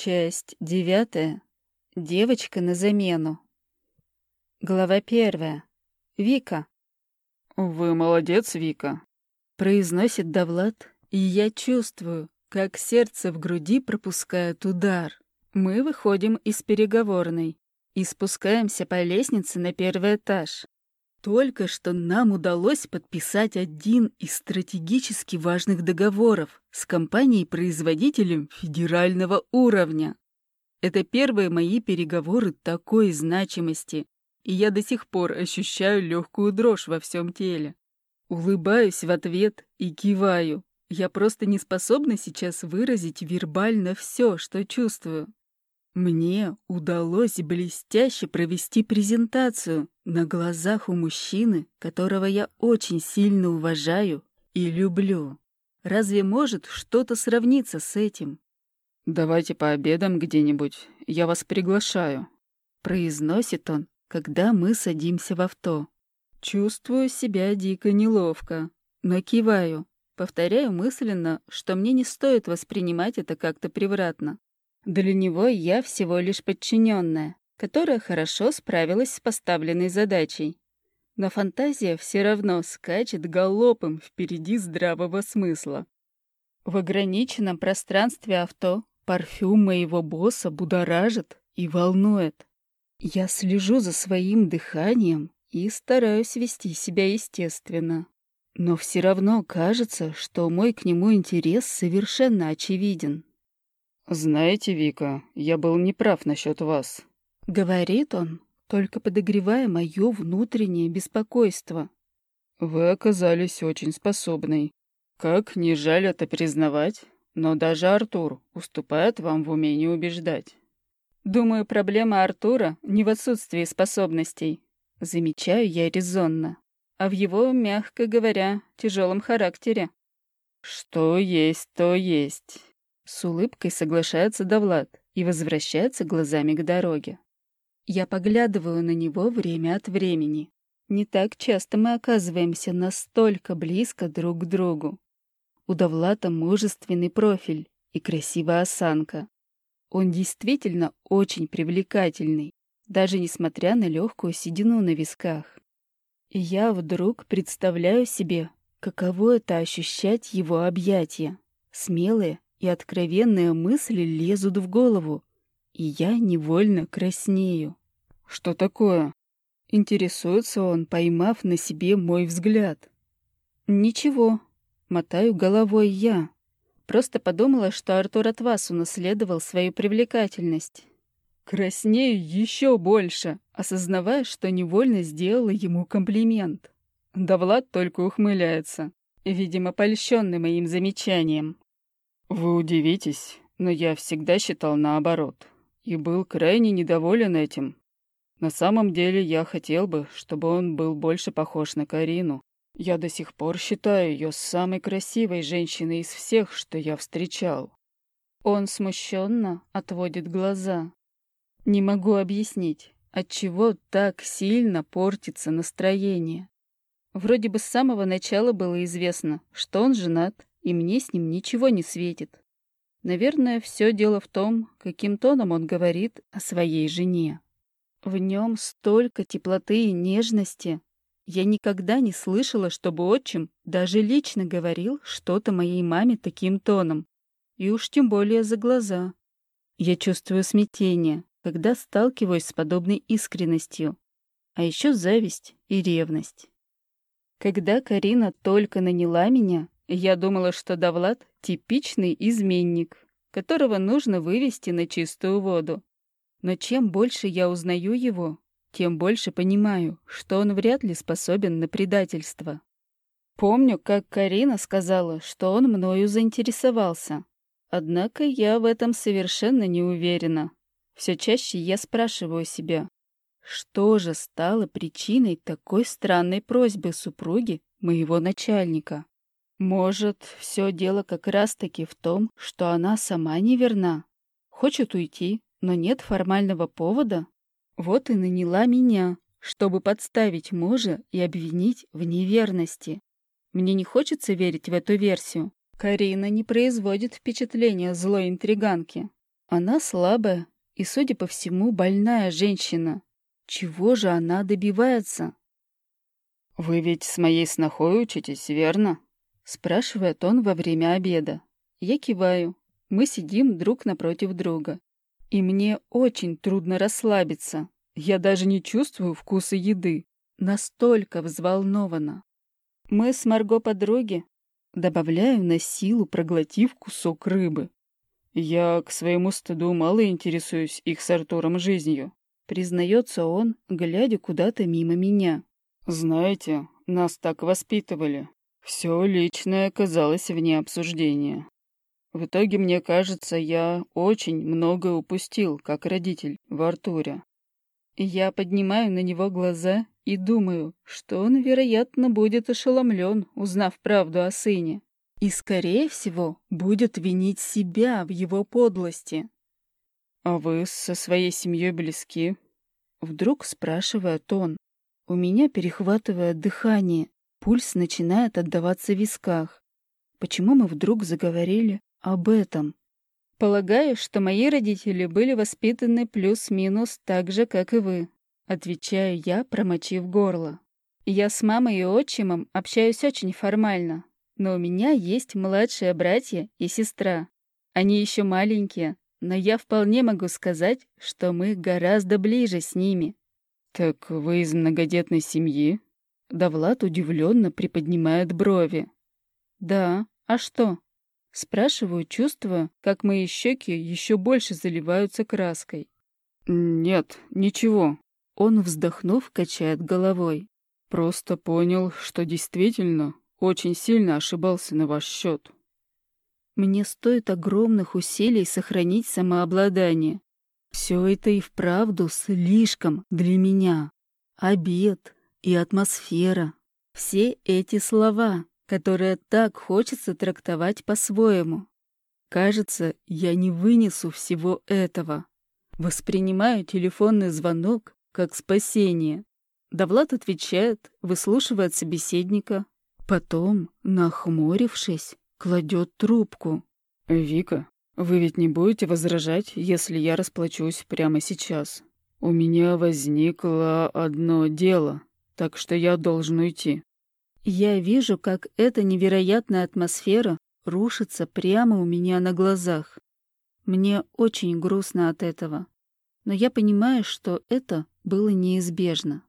Часть девятая. Девочка на замену. Глава первая. Вика. «Вы молодец, Вика», — произносит Давлад, и я чувствую, как сердце в груди пропускает удар. Мы выходим из переговорной и спускаемся по лестнице на первый этаж. Только что нам удалось подписать один из стратегически важных договоров с компанией-производителем федерального уровня. Это первые мои переговоры такой значимости, и я до сих пор ощущаю легкую дрожь во всем теле. Улыбаюсь в ответ и киваю. Я просто не способна сейчас выразить вербально все, что чувствую. Мне удалось блестяще провести презентацию на глазах у мужчины, которого я очень сильно уважаю и люблю. Разве может что-то сравниться с этим? «Давайте пообедаем где-нибудь, я вас приглашаю», — произносит он, когда мы садимся в авто. Чувствую себя дико неловко, но киваю, повторяю мысленно, что мне не стоит воспринимать это как-то превратно. Для него я всего лишь подчиненная, которая хорошо справилась с поставленной задачей. Но фантазия все равно скачет галопом впереди здравого смысла. В ограниченном пространстве авто парфюм моего босса будоражит и волнует. Я слежу за своим дыханием и стараюсь вести себя естественно. Но все равно кажется, что мой к нему интерес совершенно очевиден. «Знаете, Вика, я был неправ насчет вас», — говорит он, только подогревая мое внутреннее беспокойство. «Вы оказались очень способной. Как не жаль это признавать, но даже Артур уступает вам в умении убеждать». «Думаю, проблема Артура не в отсутствии способностей», — замечаю я резонно, а в его, мягко говоря, тяжелом характере. «Что есть, то есть». С улыбкой соглашается Давлад и возвращается глазами к дороге. Я поглядываю на него время от времени. Не так часто мы оказываемся настолько близко друг к другу. У Давлата мужественный профиль и красивая осанка. Он действительно очень привлекательный, даже несмотря на легкую седину на висках. И я вдруг представляю себе, каково это ощущать его объятия, смелые и откровенные мысли лезут в голову, и я невольно краснею. «Что такое?» Интересуется он, поймав на себе мой взгляд. «Ничего», — мотаю головой я. Просто подумала, что Артур от вас унаследовал свою привлекательность. Краснею еще больше, осознавая, что невольно сделала ему комплимент. Да Влад только ухмыляется, видимо, польщенный моим замечанием. Вы удивитесь, но я всегда считал наоборот и был крайне недоволен этим. На самом деле я хотел бы, чтобы он был больше похож на Карину. Я до сих пор считаю ее самой красивой женщиной из всех, что я встречал. Он смущенно отводит глаза. Не могу объяснить, отчего так сильно портится настроение. Вроде бы с самого начала было известно, что он женат, и мне с ним ничего не светит. Наверное, все дело в том, каким тоном он говорит о своей жене. В нем столько теплоты и нежности. Я никогда не слышала, чтобы отчим даже лично говорил что-то моей маме таким тоном. И уж тем более за глаза. Я чувствую смятение, когда сталкиваюсь с подобной искренностью. А еще зависть и ревность. Когда Карина только наняла меня, я думала, что Давлад — типичный изменник, которого нужно вывести на чистую воду. Но чем больше я узнаю его, тем больше понимаю, что он вряд ли способен на предательство. Помню, как Карина сказала, что он мною заинтересовался. Однако я в этом совершенно не уверена. Все чаще я спрашиваю себя, что же стало причиной такой странной просьбы супруги моего начальника? Может, все дело как раз-таки в том, что она сама неверна. Хочет уйти, но нет формального повода. Вот и наняла меня, чтобы подставить мужа и обвинить в неверности. Мне не хочется верить в эту версию. Карина не производит впечатления злой интриганки. Она слабая и, судя по всему, больная женщина. Чего же она добивается? «Вы ведь с моей снохой учитесь, верно?» — спрашивает он во время обеда. Я киваю. Мы сидим друг напротив друга. И мне очень трудно расслабиться. Я даже не чувствую вкуса еды. Настолько взволнована. Мы с Марго подруги. Добавляю на силу, проглотив кусок рыбы. Я к своему стыду мало интересуюсь их с Артуром жизнью. Признается он, глядя куда-то мимо меня. Знаете, нас так воспитывали. Все личное оказалось вне обсуждения. В итоге, мне кажется, я очень многое упустил, как родитель, в Артуре. Я поднимаю на него глаза и думаю, что он, вероятно, будет ошеломлен, узнав правду о сыне. И, скорее всего, будет винить себя в его подлости. «А вы со своей семьей близки?» Вдруг спрашивает он. У меня перехватывает дыхание, пульс начинает отдаваться в висках. Почему мы вдруг заговорили об этом? Полагаю, что мои родители были воспитаны плюс-минус так же, как и вы. Отвечаю я, промочив горло. Я с мамой и отчимом общаюсь очень формально, но у меня есть младшие братья и сестра. Они еще маленькие, но я вполне могу сказать, что мы гораздо ближе с ними. «Так вы из многодетной семьи?» Давлад удивленно приподнимает брови. «Да, а что?» Спрашиваю, чувствуя, как мои щеки еще больше заливаются краской. «Нет, ничего». Он, вздохнув, качает головой. «Просто понял, что действительно очень сильно ошибался на ваш счет». Мне стоит огромных усилий сохранить самообладание. Все это и вправду слишком для меня. Обед и атмосфера. Все эти слова, которые так хочется трактовать по-своему. Кажется, я не вынесу всего этого. Воспринимаю телефонный звонок как спасение. Давлад отвечает, выслушивает собеседника. Потом, нахмурившись, кладет трубку. «Вика, вы ведь не будете возражать, если я расплачусь прямо сейчас? У меня возникло одно дело, так что я должен уйти. Я вижу, как эта невероятная атмосфера рушится прямо у меня на глазах. Мне очень грустно от этого. Но я понимаю, что это было неизбежно.